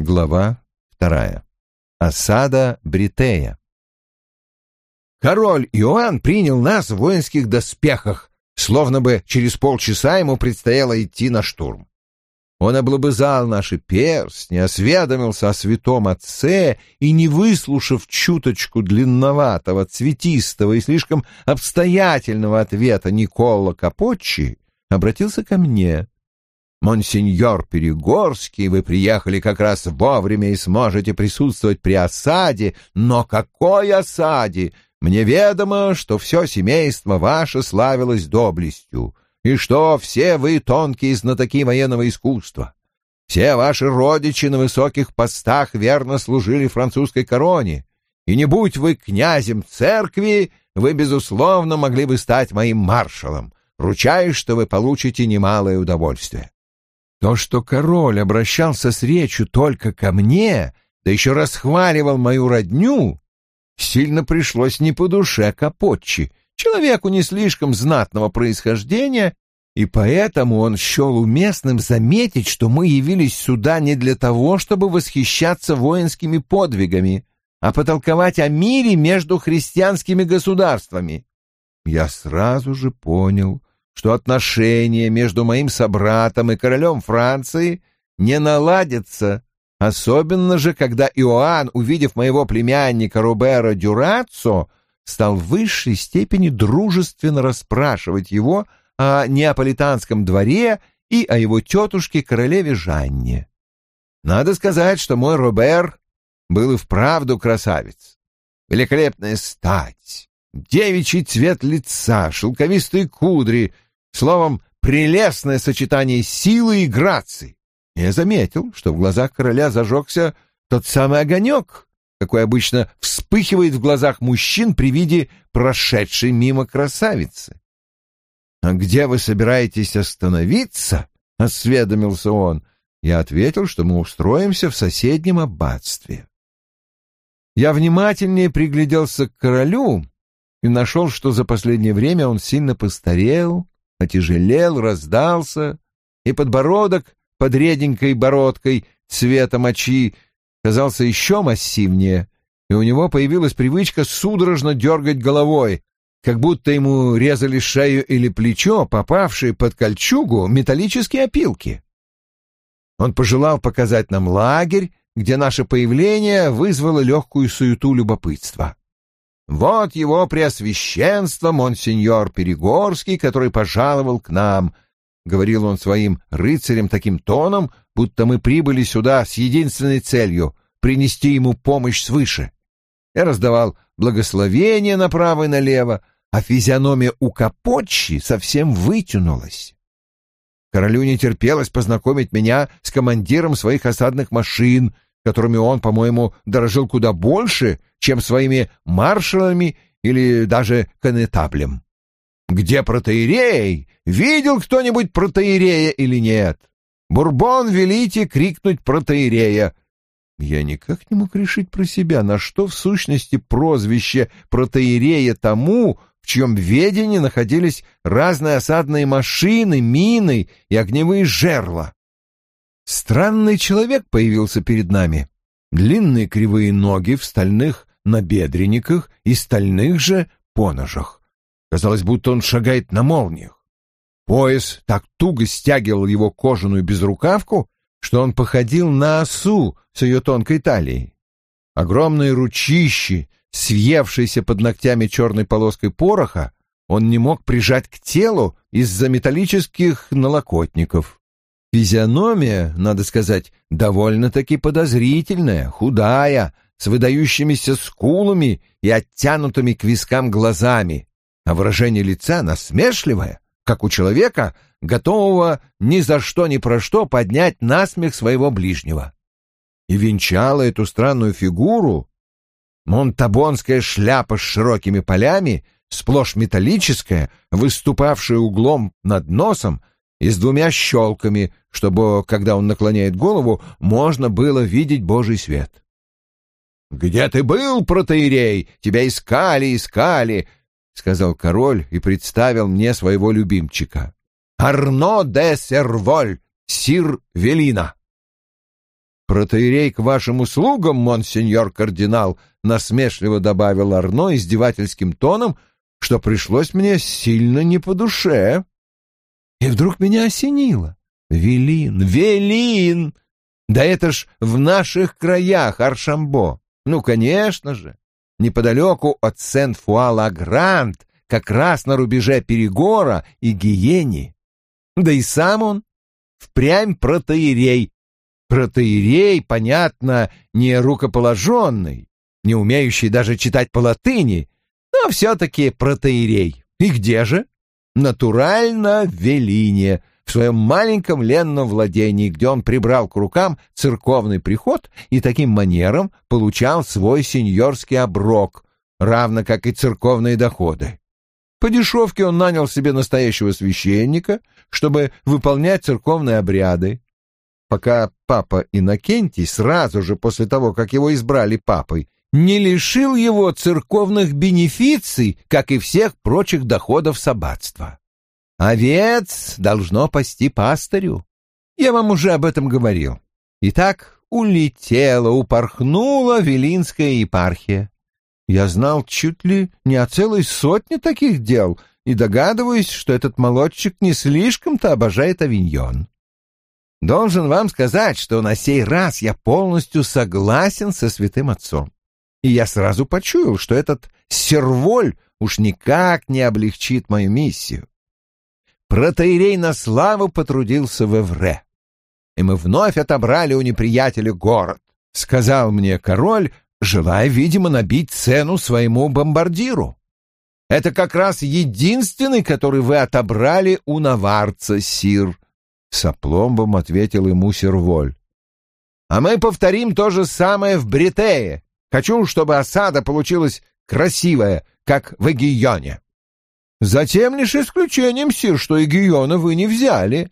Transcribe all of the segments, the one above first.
Глава вторая. Осада Бритея. Король Иоанн принял нас в воинских доспехах, словно бы через полчаса ему предстояло идти на штурм. Он облобызал наши перстни, осведомился о святом отце и, не выслушав чуточку длинноватого, цветистого и слишком обстоятельного ответа Никола Капоччи, обратился ко мне. «Монсеньор Перегорский, вы приехали как раз вовремя и сможете присутствовать при осаде, но какой осаде? Мне ведомо, что все семейство ваше славилось доблестью, и что все вы тонкие знатоки военного искусства. Все ваши родичи на высоких постах верно служили французской короне, и не будь вы князем церкви, вы, безусловно, могли бы стать моим маршалом. Ручаюсь, что вы получите немалое удовольствие. То, что король обращался с речью только ко мне, да еще расхваливал мою родню, сильно пришлось не по душе Капотчи, человеку не слишком знатного происхождения, и поэтому он счел уместным заметить, что мы явились сюда не для того, чтобы восхищаться воинскими подвигами, а потолковать о мире между христианскими государствами. Я сразу же понял, что отношения между моим собратом и королем Франции не наладятся, особенно же, когда Иоанн, увидев моего племянника Робера Дюраццо, стал в высшей степени дружественно расспрашивать его о неаполитанском дворе и о его тетушке королеве Жанне. Надо сказать, что мой Робер был и вправду красавец. Великолепная стать, девичий цвет лица, шелковистые кудри, словом, прелестное сочетание силы и грации. Я заметил, что в глазах короля зажегся тот самый огонек, какой обычно вспыхивает в глазах мужчин при виде прошедшей мимо красавицы. «А где вы собираетесь остановиться?» — осведомился он. Я ответил, что мы устроимся в соседнем аббатстве. Я внимательнее пригляделся к королю и нашел, что за последнее время он сильно постарел, отяжелел, раздался, и подбородок под реденькой бородкой цвета мочи казался еще массивнее, и у него появилась привычка судорожно дергать головой, как будто ему резали шею или плечо, попавшие под кольчугу металлические опилки. Он пожелал показать нам лагерь, где наше появление вызвало легкую суету любопытства. Вот его преосвященство, монсеньор Перегорский, который пожаловал к нам. Говорил он своим рыцарям таким тоном, будто мы прибыли сюда с единственной целью — принести ему помощь свыше. Я раздавал благословения направо и налево, а физиономия у Капотчи совсем вытянулась. Королю не терпелось познакомить меня с командиром своих осадных машин — которыми он, по-моему, дорожил куда больше, чем своими маршалами или даже конетаблем. Где протеерей? Видел кто-нибудь протеерея или нет? Бурбон, велите крикнуть протеерея. Я никак не мог решить про себя, на что в сущности прозвище протеерея тому, в чьем ведении находились разные осадные машины, мины и огневые жерла. Странный человек появился перед нами. Длинные кривые ноги в стальных набедренниках и стальных же поножах. Казалось, будто он шагает на молниях. Пояс так туго стягивал его кожаную безрукавку, что он походил на осу с ее тонкой талией. Огромные ручищи, съевшиеся под ногтями черной полоской пороха, он не мог прижать к телу из-за металлических налокотников. Физиономия, надо сказать, довольно-таки подозрительная, худая, с выдающимися скулами и оттянутыми к вискам глазами, а выражение лица насмешливое, как у человека, готового ни за что ни про что поднять насмех своего ближнего. И венчала эту странную фигуру монтабонская шляпа с широкими полями, сплошь металлическая, выступавшая углом над носом, и с двумя щелками, чтобы, когда он наклоняет голову, можно было видеть Божий свет. «Где ты был, протеерей? Тебя искали, искали!» — сказал король и представил мне своего любимчика. «Арно де Серволь, сир Велина!» «Протеерей к вашим услугам, монсеньор кардинал», — насмешливо добавил Арно издевательским тоном, что пришлось мне сильно не по душе. И вдруг меня осенило. «Велин! Велин! Да это ж в наших краях, Аршамбо! Ну, конечно же! Неподалеку от Сен-Фуа-Ла-Грант, как раз на рубеже Перегора и Гиени. Да и сам он впрямь протеерей, Протеерей, понятно, не рукоположенный, не умеющий даже читать по латыни, но все-таки протеерей. И где же? Натурально в Велине, в своем маленьком ленном владении, где он прибрал к рукам церковный приход и таким манером получал свой сеньорский оброк, равно как и церковные доходы. По дешевке он нанял себе настоящего священника, чтобы выполнять церковные обряды, пока папа Иннокентий сразу же после того, как его избрали папой, не лишил его церковных бенефиций, как и всех прочих доходов сабатства. Овец должно пасти пастырю. Я вам уже об этом говорил. Итак, улетела, упорхнула Велинская епархия. Я знал чуть ли не о целой сотне таких дел и догадываюсь, что этот молодчик не слишком-то обожает авиньон. Должен вам сказать, что на сей раз я полностью согласен со святым отцом. И я сразу почуял, что этот серволь уж никак не облегчит мою миссию. Протоирей на славу потрудился в Эвре, и мы вновь отобрали у неприятеля город, — сказал мне король, желая, видимо, набить цену своему бомбардиру. Это как раз единственный, который вы отобрали у наварца, сир. С опломбом ответил ему Серволь. «А мы повторим то же самое в Бритее. Хочу, чтобы осада получилась красивая, как в Эгионе». «Затем лишь исключением, сир, что Эгиона вы не взяли».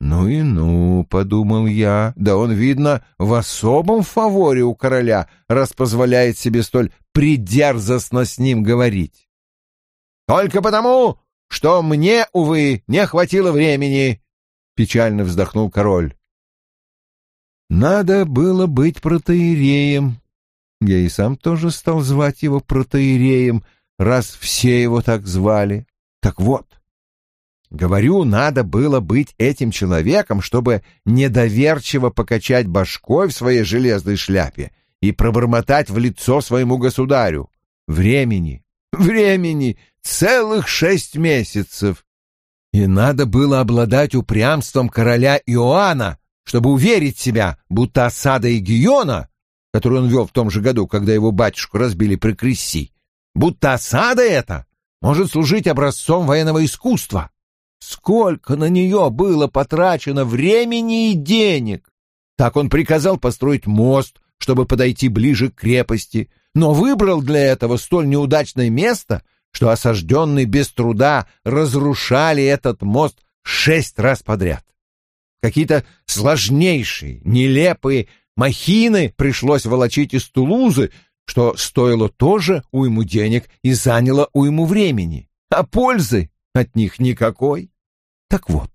«Ну и ну», — подумал я, — «да он, видно, в особом фаворе у короля, раз позволяет себе столь придерзостно с ним говорить». «Только потому, что мне, увы, не хватило времени», — печально вздохнул король. «Надо было быть протеереем. Я и сам тоже стал звать его протеереем, раз все его так звали. Так вот, говорю, надо было быть этим человеком, чтобы недоверчиво покачать башкой в своей железной шляпе и пробормотать в лицо своему государю. Времени, времени, целых шесть месяцев. И надо было обладать упрямством короля Иоанна, чтобы уверить себя, будто осада Эгиона, которую он вел в том же году, когда его батюшку разбили при Кресси, будто осада эта может служить образцом военного искусства. Сколько на нее было потрачено времени и денег! Так он приказал построить мост, чтобы подойти ближе к крепости, но выбрал для этого столь неудачное место, что осажденные без труда разрушали этот мост шесть раз подряд. Какие-то сложнейшие, нелепые махины пришлось волочить из Тулузы, что стоило тоже уйму денег и заняло уйму времени, а пользы от них никакой. Так вот,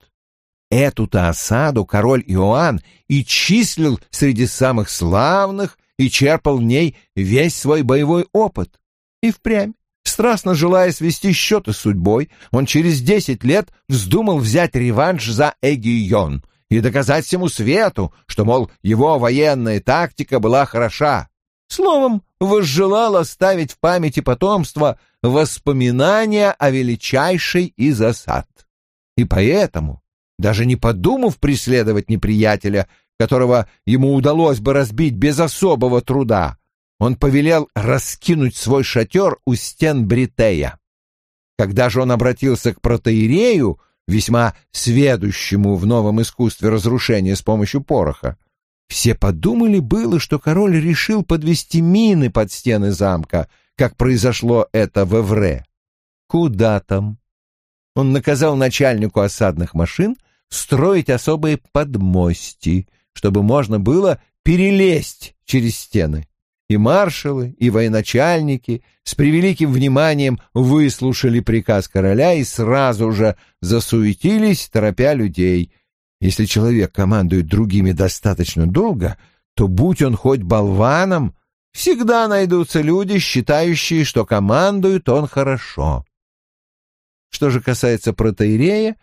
эту-то осаду король Иоанн и числил среди самых славных и черпал в ней весь свой боевой опыт. И впрямь Страстно желая свести счеты с судьбой, он через десять лет вздумал взять реванш за Эгион и доказать всему свету, что, мол, его военная тактика была хороша. Словом, возжелал оставить в памяти потомства воспоминания о величайшей из осад. И поэтому, даже не подумав преследовать неприятеля, которого ему удалось бы разбить без особого труда, он повелел раскинуть свой шатер у стен Бритея. Когда же он обратился к протеерею, весьма сведущему в новом искусстве разрушения с помощью пороха, все подумали было, что король решил подвести мины под стены замка, как произошло это в Эвре. Куда там? Он наказал начальнику осадных машин строить особые подмости, чтобы можно было перелезть через стены и маршалы, и военачальники с превеликим вниманием выслушали приказ короля и сразу же засуетились, торопя людей. Если человек командует другими достаточно долго, то будь он хоть болваном, всегда найдутся люди, считающие, что командует он хорошо. Что же касается протеерея,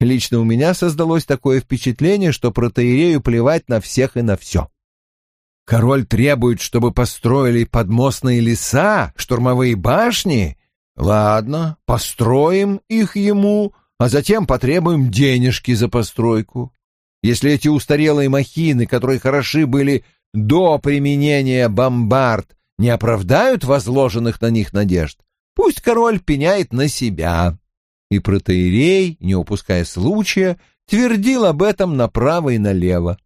лично у меня создалось такое впечатление, что протеерею плевать на всех и на все. Король требует, чтобы построили подмостные леса, штурмовые башни. Ладно, построим их ему, а затем потребуем денежки за постройку. Если эти устарелые махины, которые хороши были до применения бомбард, не оправдают возложенных на них надежд, пусть король пеняет на себя. И протеерей, не упуская случая, твердил об этом направо и налево.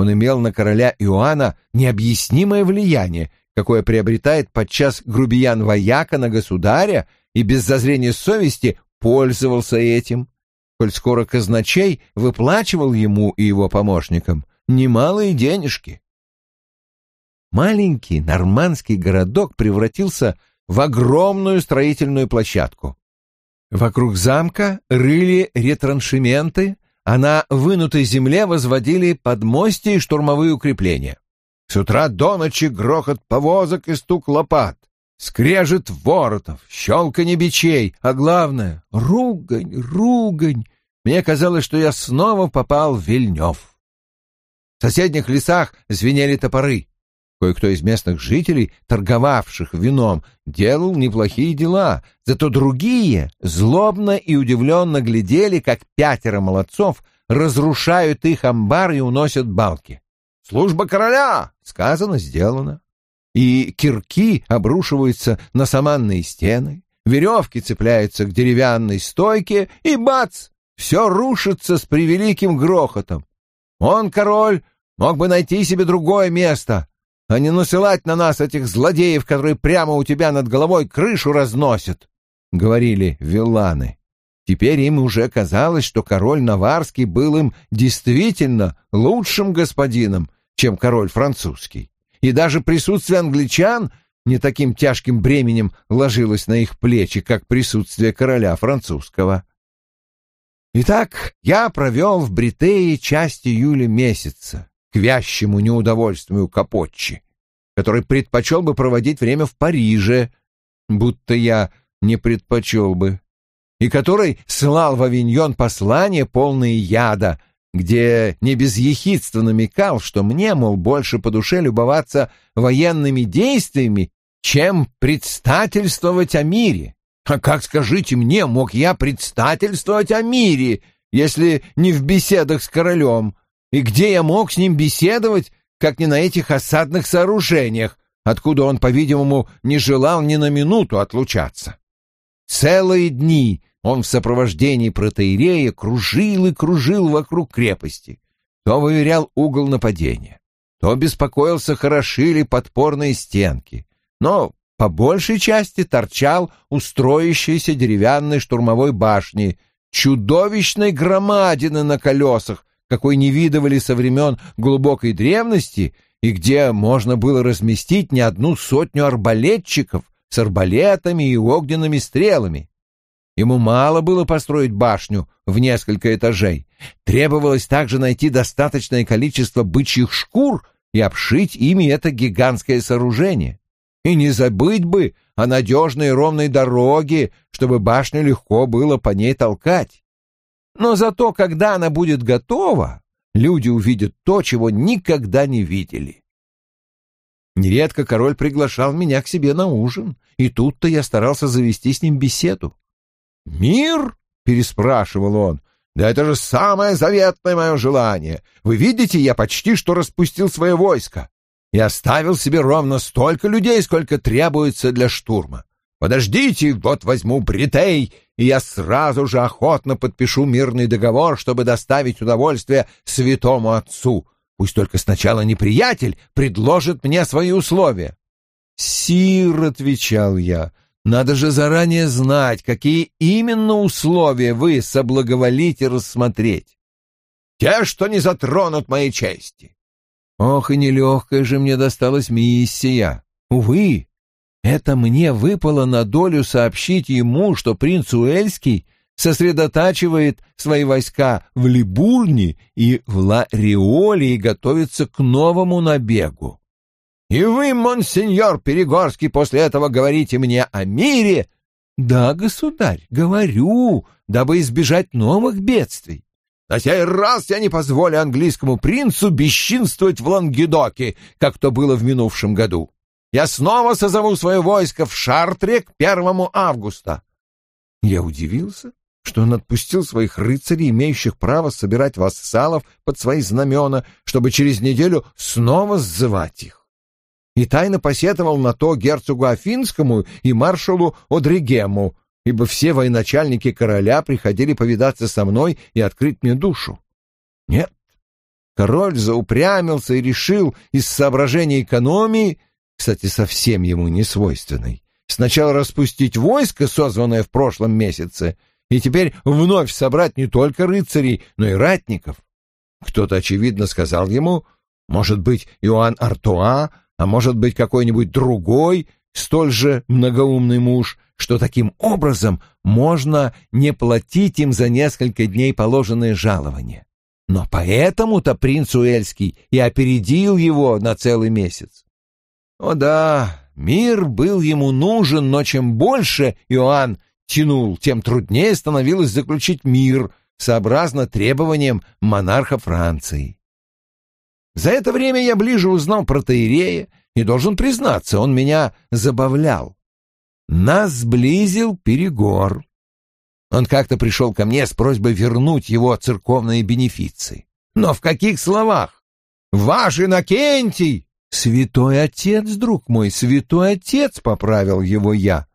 Он имел на короля Иоанна необъяснимое влияние, какое приобретает подчас грубиян-вояка на государя и без зазрения совести пользовался этим, коль скоро казначей выплачивал ему и его помощникам немалые денежки. Маленький нормандский городок превратился в огромную строительную площадку. Вокруг замка рыли ретраншементы, а на вынутой земле возводили подмостия и штурмовые укрепления. С утра до ночи грохот повозок и стук лопат, скрежет воротов, щелканье бичей, а главное — ругань, ругань. Мне казалось, что я снова попал в Вильнев. В соседних лесах звенели топоры. Кое-кто из местных жителей, торговавших вином, делал неплохие дела, зато другие злобно и удивленно глядели, как пятеро молодцов разрушают их амбар и уносят балки. «Служба короля!» — сказано, сделано. И кирки обрушиваются на саманные стены, веревки цепляются к деревянной стойке, и бац! Все рушится с превеликим грохотом. Он, король, мог бы найти себе другое место, а не насылать на нас этих злодеев, которые прямо у тебя над головой крышу разносят, — говорили вилланы. Теперь им уже казалось, что король Наварский был им действительно лучшим господином, чем король французский. И даже присутствие англичан не таким тяжким бременем ложилось на их плечи, как присутствие короля французского. Итак, я провел в Бритее часть июля месяца, к вящему неудовольствию Капотчи, который предпочел бы проводить время в Париже, будто я не предпочел бы, и который слал в Авиньон послание, полное яда, где не без ехидства намекал, что мне, мол, больше по душе любоваться военными действиями, чем предстательствовать о мире. А как, скажите мне, мог я предстательствовать о мире, если не в беседах с королем, и где я мог с ним беседовать, как не на этих осадных сооружениях, откуда он, по-видимому, не желал ни на минуту отлучаться? Целые дни он в сопровождении протеерея кружил и кружил вокруг крепости, то выверял угол нападения, то беспокоился, хороши ли подпорные стенки, но по большей части торчал у строящейся деревянной штурмовой башни, чудовищной громадины на колесах, какой не видывали со времен глубокой древности и где можно было разместить не одну сотню арбалетчиков с арбалетами и огненными стрелами. Ему мало было построить башню в несколько этажей. Требовалось также найти достаточное количество бычьих шкур и обшить ими это гигантское сооружение. И не забыть бы о надежной ровной дороге, чтобы башню легко было по ней толкать. Но зато, когда она будет готова, люди увидят то, чего никогда не видели. Нередко король приглашал меня к себе на ужин, и тут-то я старался завести с ним беседу. «Мир?» — переспрашивал он. «Да это же самое заветное мое желание. Вы видите, я почти что распустил свое войско и оставил себе ровно столько людей, сколько требуется для штурма. Подождите, вот возьму Бритей, и я сразу же охотно подпишу мирный договор, чтобы доставить удовольствие святому отцу. Пусть только сначала неприятель предложит мне свои условия. «Сир», — отвечал я, — «надо же заранее знать, какие именно условия вы соблаговолите рассмотреть». «Те, что не затронут моей чести». Ох, и нелегкая же мне досталась миссия. Увы, это мне выпало на долю сообщить ему, что принц Уэльский сосредотачивает свои войска в Либурне и в Ла-Риоле и готовится к новому набегу. И вы, монсеньор Перегорский, после этого говорите мне о мире? Да, государь, говорю, дабы избежать новых бедствий. На сей раз я не позволю английскому принцу бесчинствовать в Лангедоке, как то было в минувшем году. Я снова созову свое войско в Шартре к первому августа. Я удивился, что он отпустил своих рыцарей, имеющих право собирать вассалов под свои знамена, чтобы через неделю снова сзывать их. И тайно посетовал на то герцогу Афинскому и маршалу Одригему, ибо все военачальники короля приходили повидаться со мной и открыть мне душу. Нет, король заупрямился и решил из соображений экономии, кстати, совсем ему не свойственной, сначала распустить войско, созванное в прошлом месяце, и теперь вновь собрать не только рыцарей, но и ратников. Кто-то, очевидно, сказал ему, может быть, Иоанн Артуа, а может быть, какой-нибудь другой, столь же многоумный муж, что таким образом можно не платить им за несколько дней положенное жалование. Но поэтому-то принц Уэльский и опередил его на целый месяц. О да, мир был ему нужен, но чем больше Иоанн тянул, тем труднее становилось заключить мир сообразно требованиям монарха Франции. За это время я ближе узнал про Таирея, и должен признаться, он меня забавлял. Нас сблизил Перегор. Он как-то пришел ко мне с просьбой вернуть его церковные бенефиции. Но в каких словах? «Ваш Иннокентий!» «Святой отец, друг мой, святой отец!» — поправил его я.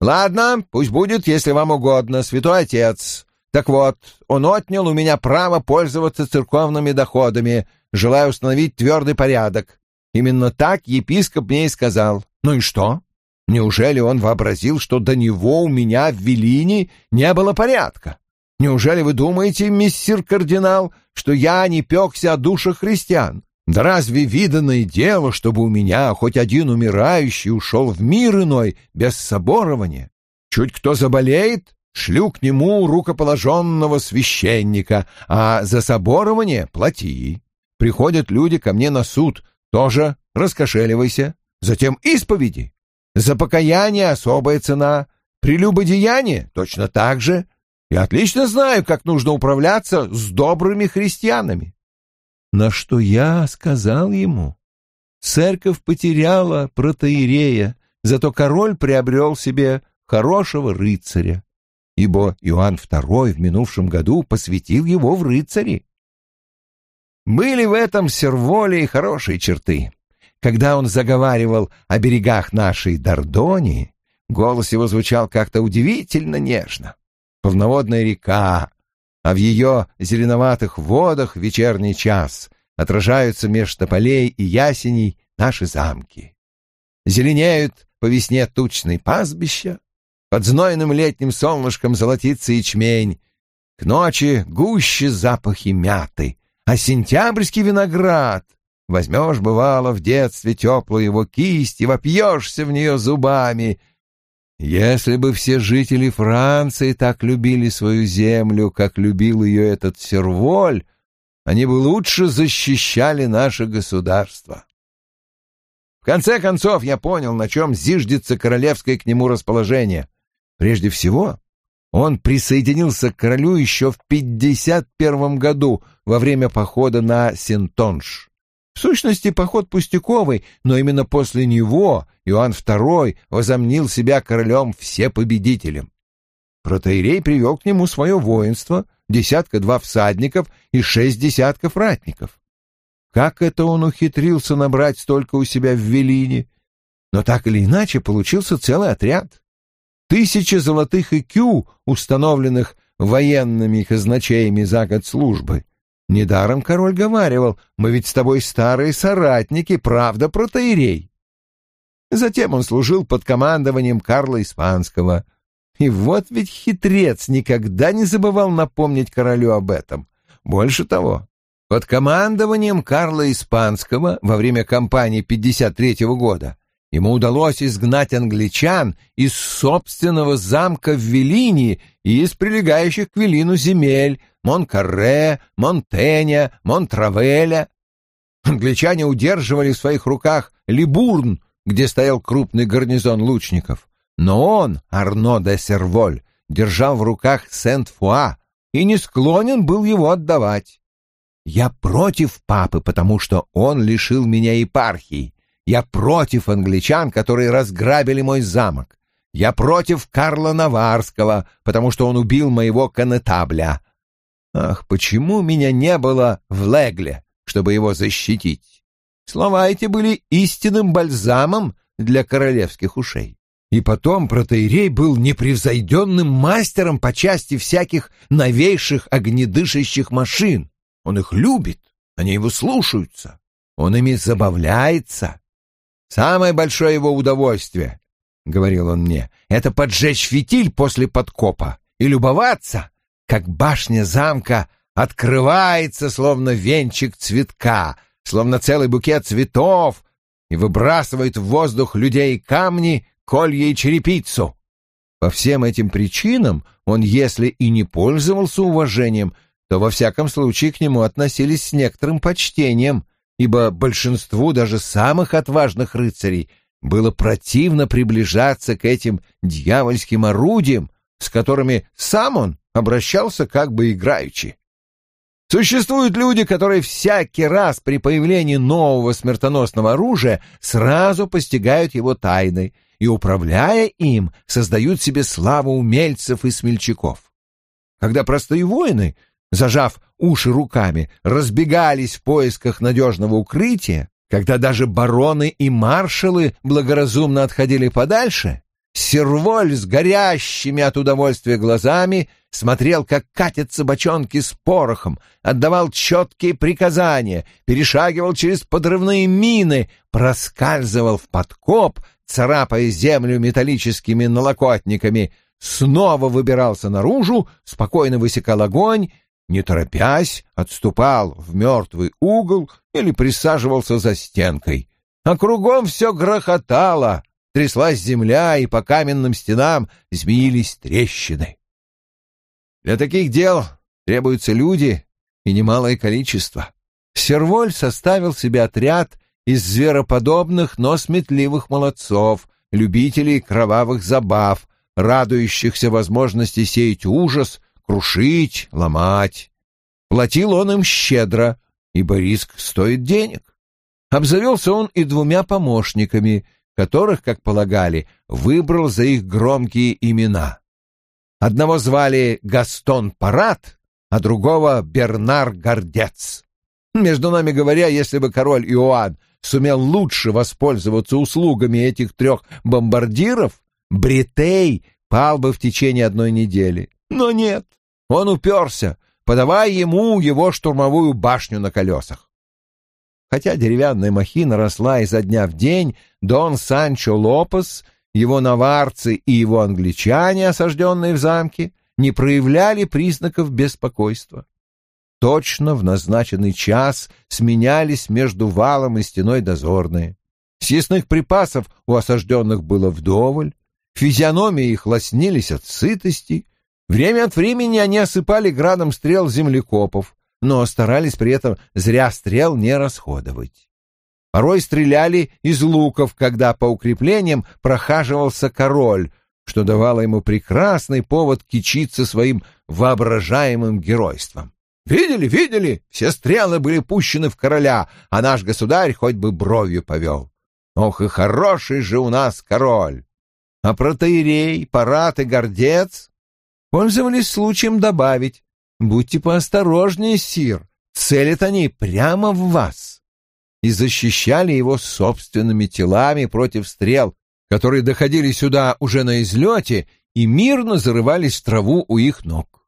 «Ладно, пусть будет, если вам угодно, святой отец. Так вот, он отнял у меня право пользоваться церковными доходами, желая установить твердый порядок. Именно так епископ мне и сказал. Ну и что? Неужели он вообразил, что до него у меня в Велине не было порядка? Неужели вы думаете, мистер кардинал, что я не пекся о душах христиан? Да разве виданное дело, чтобы у меня хоть один умирающий ушел в мир иной без соборования? Чуть кто заболеет, шлю к нему рукоположенного священника, а за соборование плати. Приходят люди ко мне на суд, тоже раскошеливайся. Затем исповеди. За покаяние особая цена, прелюбодеяние точно так же. Я отлично знаю, как нужно управляться с добрыми христианами. На что я сказал ему, церковь потеряла протоиерея, зато король приобрел себе хорошего рыцаря, ибо Иоанн II в минувшем году посвятил его в рыцари. Были в этом серволе и хорошие черты. Когда он заговаривал о берегах нашей Дордонии, голос его звучал как-то удивительно нежно. Полноводная река, а в ее зеленоватых водах вечерний час отражаются меж тополей и ясеней наши замки. Зеленеют по весне тучные пастбища, под знойным летним солнышком золотится ячмень, к ночи гуще запахи мяты, а сентябрьский виноград Возьмешь, бывало, в детстве теплую его кисть и вопьешься в нее зубами. Если бы все жители Франции так любили свою землю, как любил ее этот серволь, они бы лучше защищали наше государство. В конце концов, я понял, на чем зиждется королевское к нему расположение. Прежде всего, он присоединился к королю еще в 51 году во время похода на Сентонж. В сущности, поход пустяковый, но именно после него Иоанн II возомнил себя королем всепобедителем. Протоирей привел к нему свое воинство, десятка-два всадников и шесть десятков ратников. Как это он ухитрился набрать столько у себя в Велине? Но так или иначе получился целый отряд. Тысяча золотых икю, установленных военными казначеями за год службы — Недаром король говаривал, мы ведь с тобой старые соратники, правда, протоирей. Затем он служил под командованием Карла Испанского. И вот ведь хитрец никогда не забывал напомнить королю об этом. Больше того, под командованием Карла Испанского во время кампании 53 -го года Ему удалось изгнать англичан из собственного замка в Велинии и из прилегающих к Велину земель Монкарре, Монтеня, Монтравеля. Англичане удерживали в своих руках Либурн, где стоял крупный гарнизон лучников. Но он, Арно де Серволь, держал в руках Сент-Фуа и не склонен был его отдавать. Я против папы, потому что он лишил меня епархии. Я против англичан, которые разграбили мой замок. Я против Карла Наварского, потому что он убил моего конетабля. Ах, почему меня не было в Легле, чтобы его защитить? Слова эти были истинным бальзамом для королевских ушей. И потом протеерей был непревзойденным мастером по части всяких новейших огнедышащих машин. Он их любит, они его слушаются, он ими забавляется. Самое большое его удовольствие, — говорил он мне, — это поджечь фитиль после подкопа и любоваться, как башня замка открывается, словно венчик цветка, словно целый букет цветов, и выбрасывает в воздух людей камни, колья и черепицу. По всем этим причинам он, если и не пользовался уважением, то во всяком случае к нему относились с некоторым почтением — ибо большинству даже самых отважных рыцарей было противно приближаться к этим дьявольским орудиям, с которыми сам он обращался как бы играючи. Существуют люди, которые всякий раз при появлении нового смертоносного оружия сразу постигают его тайны и, управляя им, создают себе славу умельцев и смельчаков. Когда простые воины зажав уши руками, разбегались в поисках надежного укрытия, когда даже бароны и маршалы благоразумно отходили подальше, Серволь с горящими от удовольствия глазами смотрел, как катятся бочонки с порохом, отдавал четкие приказания, перешагивал через подрывные мины, проскальзывал в подкоп, царапая землю металлическими налокотниками, снова выбирался наружу, спокойно высекал огонь не торопясь, отступал в мертвый угол или присаживался за стенкой. А кругом все грохотало, тряслась земля, и по каменным стенам змеились трещины. Для таких дел требуются люди и немалое количество. Серволь составил себе отряд из звероподобных, но сметливых молодцов, любителей кровавых забав, радующихся возможности сеять ужас крушить, ломать. Платил он им щедро, ибо риск стоит денег. Обзавелся он и двумя помощниками, которых, как полагали, выбрал за их громкие имена. Одного звали Гастон Парат, а другого Бернар Гордец. Между нами говоря, если бы король Иоанн сумел лучше воспользоваться услугами этих трех бомбардиров, Бритей пал бы в течение одной недели. Но нет, он уперся, подавая ему его штурмовую башню на колесах. Хотя деревянная махина росла изо дня в день, Дон Санчо Лопес, его наварцы и его англичане, осажденные в замке, не проявляли признаков беспокойства. Точно в назначенный час сменялись между валом и стеной дозорные. Съестных припасов у осажденных было вдоволь, физиономии их лоснились от сытости, Время от времени они осыпали градом стрел землекопов, но старались при этом зря стрел не расходовать. Порой стреляли из луков, когда по укреплениям прохаживался король, что давало ему прекрасный повод кичиться своим воображаемым геройством. «Видели, видели? Все стрелы были пущены в короля, а наш государь хоть бы бровью повел. Ох и хороший же у нас король! А протеерей, парад и гордец пользовались случаем добавить «Будьте поосторожнее, сир, целят они прямо в вас» и защищали его собственными телами против стрел, которые доходили сюда уже на излете и мирно зарывались в траву у их ног.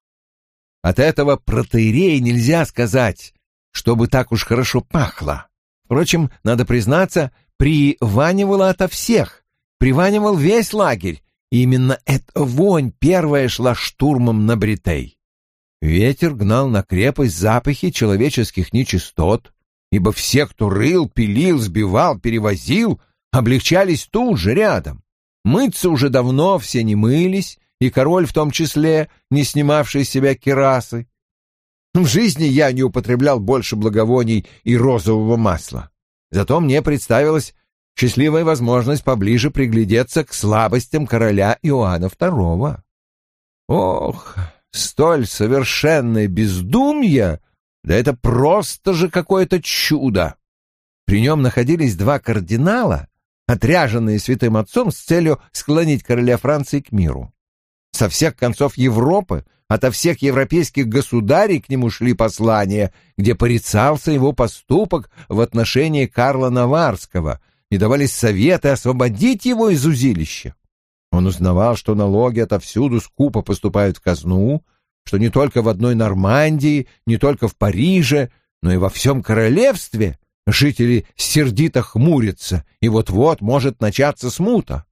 От этого протеерея нельзя сказать, чтобы так уж хорошо пахло. Впрочем, надо признаться, приванивало ото всех, приванивал весь лагерь, именно эта вонь первая шла штурмом на Бритей. Ветер гнал на крепость запахи человеческих нечистот, ибо все, кто рыл, пилил, сбивал, перевозил, облегчались тут же, рядом. Мыться уже давно все не мылись, и король в том числе, не снимавший с себя керасы. В жизни я не употреблял больше благовоний и розового масла. Зато мне представилась счастливая возможность поближе приглядеться к слабостям короля Иоанна II. Ох, столь совершенное бездумье, да это просто же какое-то чудо! При нем находились два кардинала, отряженные святым отцом с целью склонить короля Франции к миру. Со всех концов Европы, ото всех европейских государей к нему шли послания, где порицался его поступок в отношении Карла Наварского и давались советы освободить его из узилища. Он узнавал, что налоги отовсюду скупо поступают в казну, что не только в одной Нормандии, не только в Париже, но и во всем королевстве жители сердито хмурятся, и вот-вот может начаться смута.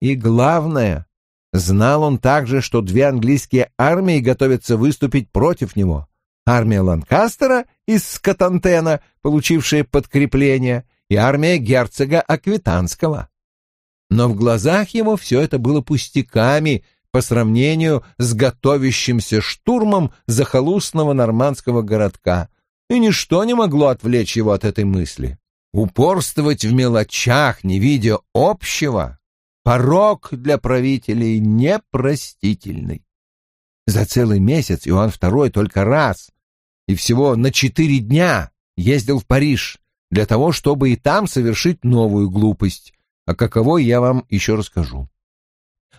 И главное, знал он также, что две английские армии готовятся выступить против него. Армия Ланкастера из Скотантена, получившая подкрепление, и армия герцога Аквитанского. Но в глазах его все это было пустяками по сравнению с готовящимся штурмом захолустного нормандского городка, и ничто не могло отвлечь его от этой мысли. Упорствовать в мелочах, не видя общего, порог для правителей непростительный. За целый месяц Иоанн II только раз и всего на четыре дня ездил в Париж для того, чтобы и там совершить новую глупость, а каковой я вам еще расскажу.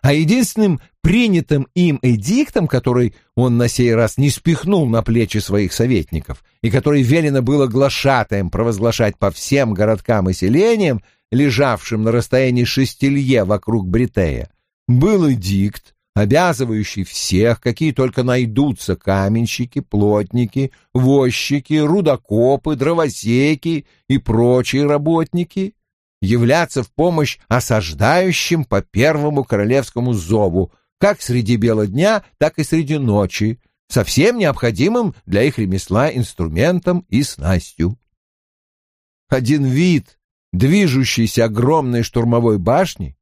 А единственным принятым им эдиктом, который он на сей раз не спихнул на плечи своих советников, и который велено было глашатаем провозглашать по всем городкам и селениям, лежавшим на расстоянии шестилье вокруг Бритея, был эдикт, обязывающий всех, какие только найдутся каменщики, плотники, возчики, рудокопы, дровосеки и прочие работники, являться в помощь осаждающим по первому королевскому зову, как среди бела дня, так и среди ночи, со всем необходимым для их ремесла инструментом и снастью. Один вид движущейся огромной штурмовой башни,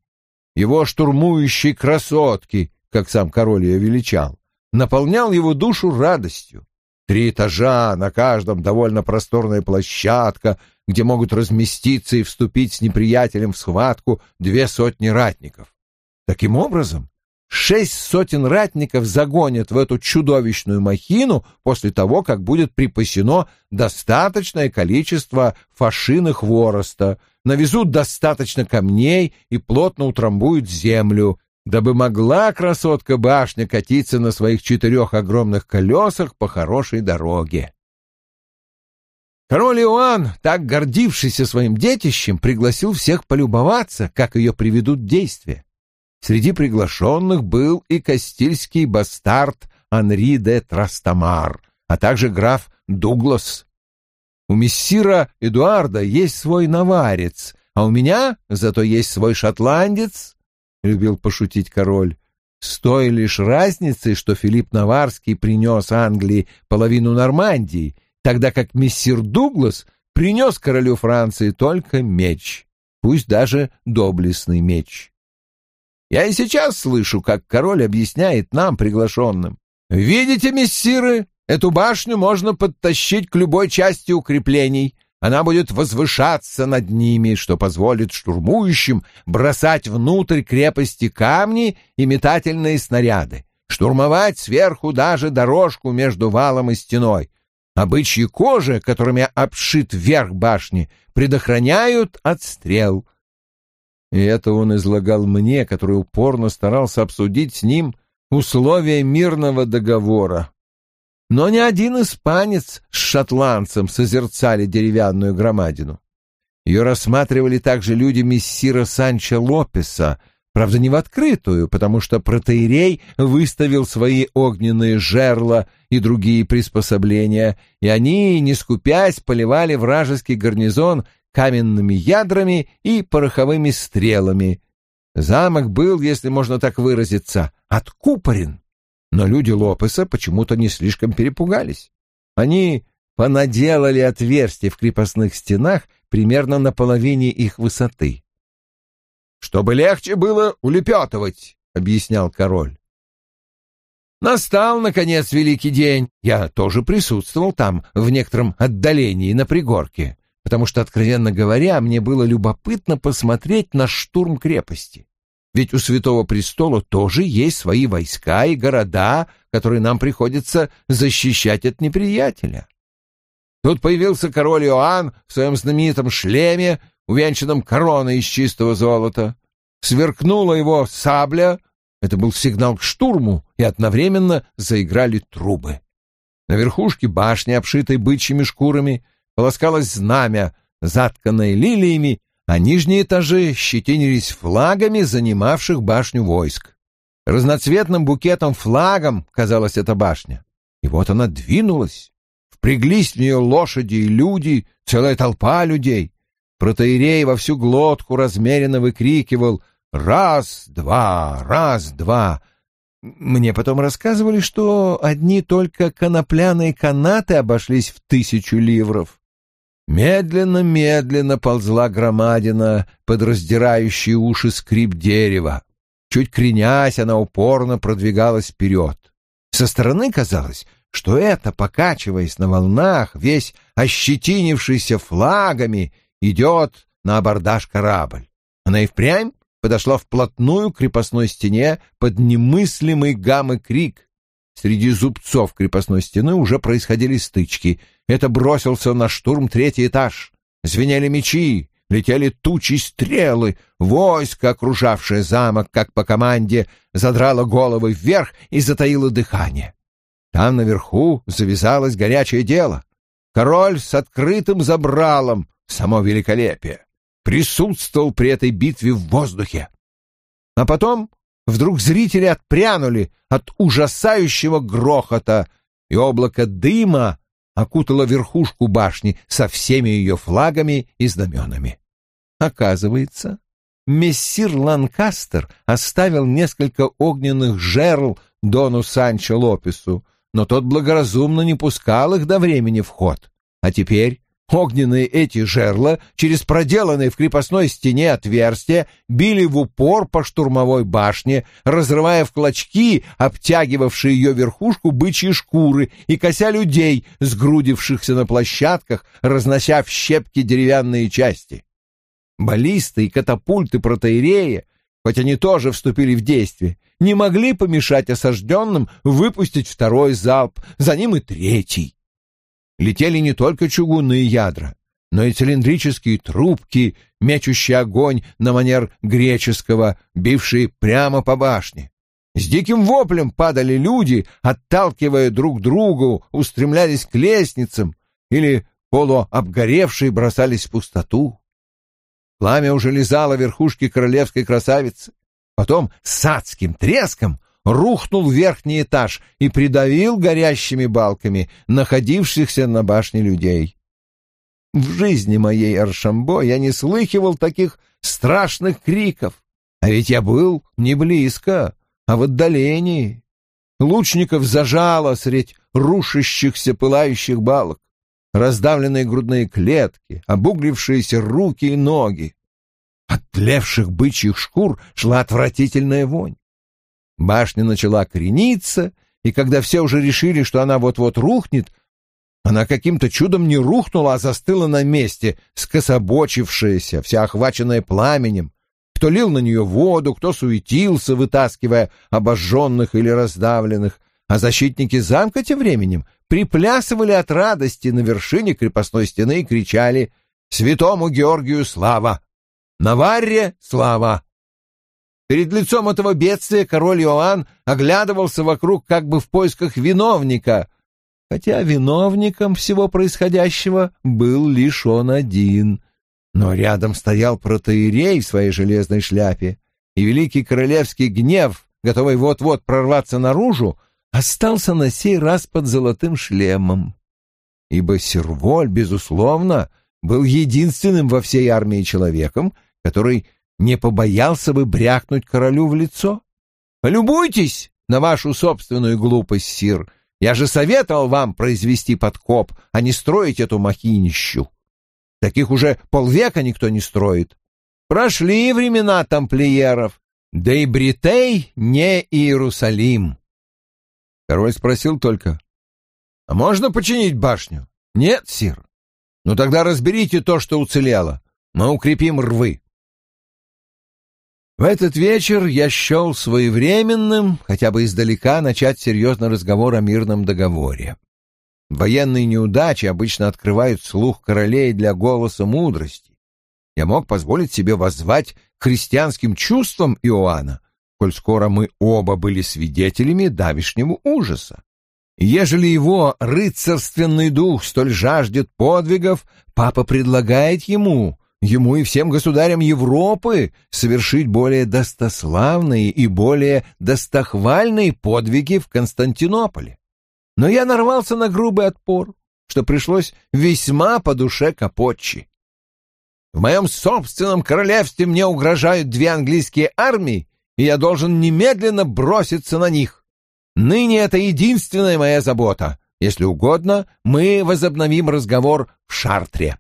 его штурмующей красотки, как сам король ее величал, наполнял его душу радостью. Три этажа, на каждом довольно просторная площадка, где могут разместиться и вступить с неприятелем в схватку две сотни ратников. Таким образом, шесть сотен ратников загонят в эту чудовищную махину после того, как будет припасено достаточное количество фашин и хвороста, навезут достаточно камней и плотно утрамбуют землю, дабы могла красотка башня катиться на своих четырех огромных колесах по хорошей дороге. Король Иоанн, так гордившийся своим детищем, пригласил всех полюбоваться, как ее приведут в действие. Среди приглашенных был и кастильский бастард Анри де Трастамар, а также граф Дуглас. У мессира Эдуарда есть свой наварец, а у меня зато есть свой шотландец, — любил пошутить король. С той лишь разницей, что Филипп Наварский принес Англии половину Нормандии, тогда как мессир Дуглас принес королю Франции только меч, пусть даже доблестный меч. Я и сейчас слышу, как король объясняет нам, приглашенным. «Видите, мессиры, эту башню можно подтащить к любой части укреплений. Она будет возвышаться над ними, что позволит штурмующим бросать внутрь крепости камни и метательные снаряды, штурмовать сверху даже дорожку между валом и стеной. Обычьи кожи, которыми обшит верх башни, предохраняют от стрел». И это он излагал мне, который упорно старался обсудить с ним условия мирного договора. Но ни один испанец с шотландцем созерцали деревянную громадину. Ее рассматривали также люди мессира Санчо Лопеса, правда, не в открытую, потому что протеерей выставил свои огненные жерла и другие приспособления, и они, не скупясь, поливали вражеский гарнизон каменными ядрами и пороховыми стрелами. Замок был, если можно так выразиться, откупорен. Но люди Лопеса почему-то не слишком перепугались. Они понаделали отверстия в крепостных стенах примерно на половине их высоты. чтобы легче было улепетывать, — объяснял король. Настал, наконец, великий день. Я тоже присутствовал там, в некотором отдалении, на пригорке, потому что, откровенно говоря, мне было любопытно посмотреть на штурм крепости. Ведь у Святого Престола тоже есть свои войска и города, которые нам приходится защищать от неприятеля. Тут появился король Иоанн в своем знаменитом шлеме, увенчанном короной из чистого золота. Сверкнула его сабля, это был сигнал к штурму, и одновременно заиграли трубы. На верхушке башни, обшитой бычьими шкурами, полоскалось знамя, затканное лилиями, а нижние этажи щетинились флагами, занимавших башню войск. Разноцветным букетом флагом казалась эта башня. И вот она двинулась. Впряглись в нее лошади и люди, целая толпа людей. Протоирей во всю глотку размеренно выкрикивал «Раз, два, раз, два». Мне потом рассказывали, что одни только конопляные канаты обошлись в тысячу ливров. Медленно-медленно ползла громадина под раздирающие уши скрип дерева. Чуть кренясь, она упорно продвигалась вперед. Со стороны казалось, что это, покачиваясь на волнах, весь ощетинившийся флагами, идет на абордаж корабль. Она и впрямь подошла вплотную к крепостной стене под немыслимый гам крик. Среди зубцов крепостной стены уже происходили стычки. Это бросился на штурм третий этаж. Звенели мечи, летели тучи стрелы. Войско, окружавшее замок, как по команде, задрало головы вверх и затаило дыхание. Там наверху завязалось горячее дело. Король с открытым забралом, само великолепие, присутствовал при этой битве в воздухе. А потом вдруг зрители отпрянули от ужасающего грохота, и облако дыма окутало верхушку башни со всеми ее флагами и знаменами. Оказывается, мессир Ланкастер оставил несколько огненных жерл Дону Санчо Лопесу, но тот благоразумно не пускал их до времени в ход. А теперь огненные эти жерла через проделанные в крепостной стене отверстия били в упор по штурмовой башне, разрывая в клочки обтягивавшие ее верхушку бычьи шкуры и кося людей, сгрудившихся на площадках, разнося в щепки деревянные части. Баллисты и катапульты протеерея, хоть они тоже вступили в действие, не могли помешать осажденным выпустить второй залп, за ним и третий. Летели не только чугунные ядра, но и цилиндрические трубки, мечущие огонь на манер греческого, бившие прямо по башне. С диким воплем падали люди, отталкивая друг другу, устремлялись к лестницам или полуобгоревшие бросались в пустоту. Пламя уже лизало верхушки королевской красавицы. Потом с адским треском рухнул верхний этаж и придавил горящими балками находившихся на башне людей. В жизни моей Аршамбо я не слыхивал таких страшных криков, а ведь я был не близко, а в отдалении. Лучников зажало средь рушащихся пылающих балок, раздавленные грудные клетки, обуглившиеся руки и ноги. От тлевших бычьих шкур шла отвратительная вонь. Башня начала крениться, и когда все уже решили, что она вот-вот рухнет, она каким-то чудом не рухнула, а застыла на месте, скособочившаяся, вся охваченная пламенем. Кто лил на нее воду, кто суетился, вытаскивая обожженных или раздавленных, а защитники замка тем временем приплясывали от радости на вершине крепостной стены и кричали «Святому Георгию слава!» Наварре слава! Перед лицом этого бедствия король Иоанн оглядывался вокруг как бы в поисках виновника, хотя виновником всего происходящего был лишь он один. Но рядом стоял протоиерей в своей железной шляпе, и великий королевский гнев, готовый вот-вот прорваться наружу, остался на сей раз под золотым шлемом. Ибо Серволь, безусловно, был единственным во всей армии человеком, который не побоялся бы брякнуть королю в лицо. Полюбуйтесь на вашу собственную глупость, сир. Я же советовал вам произвести подкоп, а не строить эту махинищу. Таких уже полвека никто не строит. Прошли времена тамплиеров, да и Бритей не Иерусалим. Король спросил только, «А можно починить башню?» «Нет, сир». «Ну тогда разберите то, что уцелело. Мы укрепим рвы». В этот вечер я счел своевременным, хотя бы издалека, начать серьезный разговор о мирном договоре. Военные неудачи обычно открывают слух королей для голоса мудрости. Я мог позволить себе воззвать христианским чувствам Иоанна, коль скоро мы оба были свидетелями давишнего ужаса. Ежели его рыцарственный дух столь жаждет подвигов, папа предлагает ему ему и всем государям Европы совершить более достославные и более достохвальные подвиги в Константинополе. Но я нарвался на грубый отпор, что пришлось весьма по душе Капотчи. В моем собственном королевстве мне угрожают две английские армии, и я должен немедленно броситься на них. Ныне это единственная моя забота. Если угодно, мы возобновим разговор в Шартре.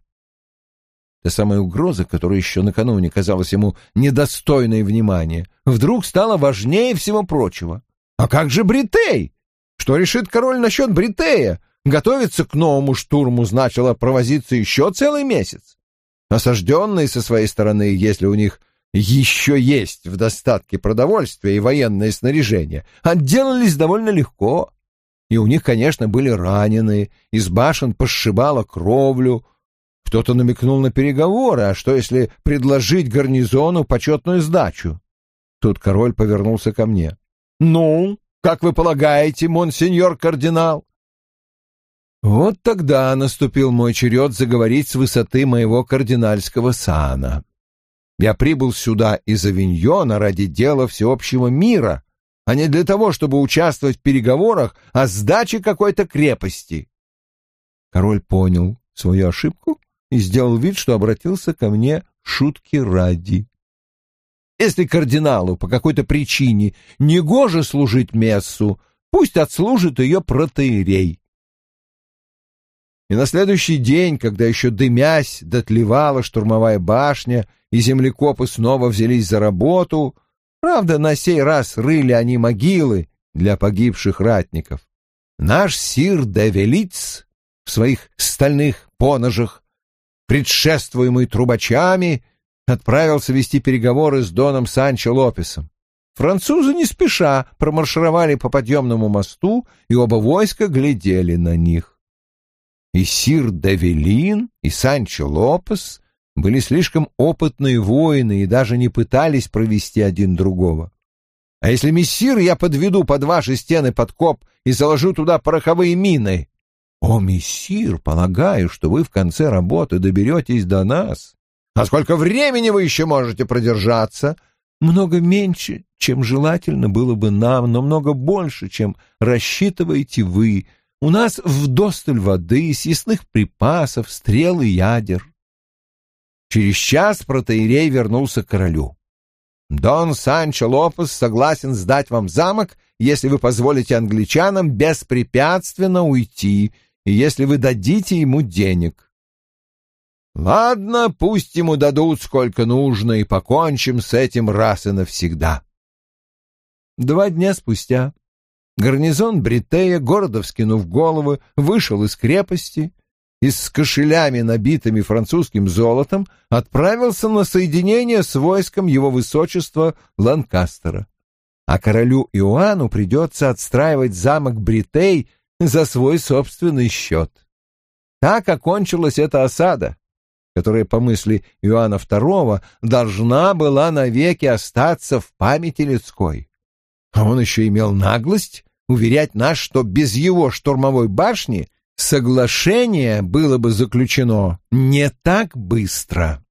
Та самая угроза, которая еще накануне казалась ему недостойной внимания, вдруг стала важнее всего прочего. А как же Бритей? Что решит король насчет Бритея? Готовиться к новому штурму значило провозиться еще целый месяц. Осажденные со своей стороны, если у них еще есть в достатке продовольствия и военное снаряжение, отделались довольно легко. И у них, конечно, были раненые, из башен пошибало кровлю, кто-то намекнул на переговоры, а что если предложить гарнизону почетную сдачу? Тут король повернулся ко мне. «Ну, как вы полагаете, монсеньор кардинал?» Вот тогда наступил мой черед заговорить с высоты моего кардинальского сана. Я прибыл сюда из Авиньона ради дела всеобщего мира, а не для того, чтобы участвовать в переговорах о сдаче какой-то крепости. Король понял свою ошибку и сделал вид, что обратился ко мне шутки ради. Если кардиналу по какой-то причине негоже служить мессу, пусть отслужит ее протеерей. И на следующий день, когда еще дымясь дотлевала штурмовая башня, и землекопы снова взялись за работу, правда, на сей раз рыли они могилы для погибших ратников, наш сир де Велиц в своих стальных поножах предшествуемый трубачами, отправился вести переговоры с Доном Санчо Лопесом. Французы не спеша промаршировали по подъемному мосту, и оба войска глядели на них. И сир Давелин, и Санчо Лопес были слишком опытные воины и даже не пытались провести один другого. А если, мессир, я подведу под ваши стены подкоп и заложу туда пороховые мины, «О, мессир, полагаю, что вы в конце работы доберетесь до нас. А сколько времени вы еще можете продержаться?» «Много меньше, чем желательно было бы нам, но много больше, чем рассчитываете вы. У нас вдосталь воды, съестных припасов, стрел и ядер». Через час протеерей вернулся к королю. «Дон Санчо Лопес согласен сдать вам замок, если вы позволите англичанам беспрепятственно уйти и если вы дадите ему денег. Ладно, пусть ему дадут сколько нужно, и покончим с этим раз и навсегда. Два дня спустя гарнизон Бритея, гордо вскинув головы, вышел из крепости и с кошелями, набитыми французским золотом, отправился на соединение с войском его высочества Ланкастера. А королю Иоанну придется отстраивать замок Бритей за свой собственный счет. Так окончилась эта осада, которая, по мысли Иоанна II, должна была навеки остаться в памяти людской. А он еще имел наглость уверять нас, что без его штурмовой башни соглашение было бы заключено не так быстро.